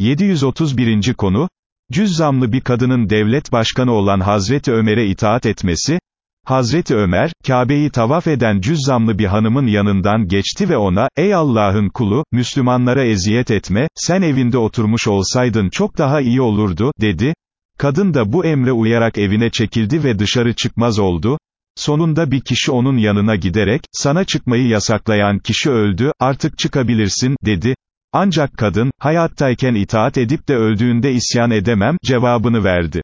731. konu, cüzzamlı bir kadının devlet başkanı olan Hazreti Ömer'e itaat etmesi, Hazreti Ömer, Kabe'yi tavaf eden cüzzamlı bir hanımın yanından geçti ve ona, ey Allah'ın kulu, Müslümanlara eziyet etme, sen evinde oturmuş olsaydın çok daha iyi olurdu, dedi. Kadın da bu emre uyarak evine çekildi ve dışarı çıkmaz oldu. Sonunda bir kişi onun yanına giderek, sana çıkmayı yasaklayan kişi öldü, artık çıkabilirsin, dedi. Ancak kadın, hayattayken itaat edip de öldüğünde isyan edemem, cevabını verdi.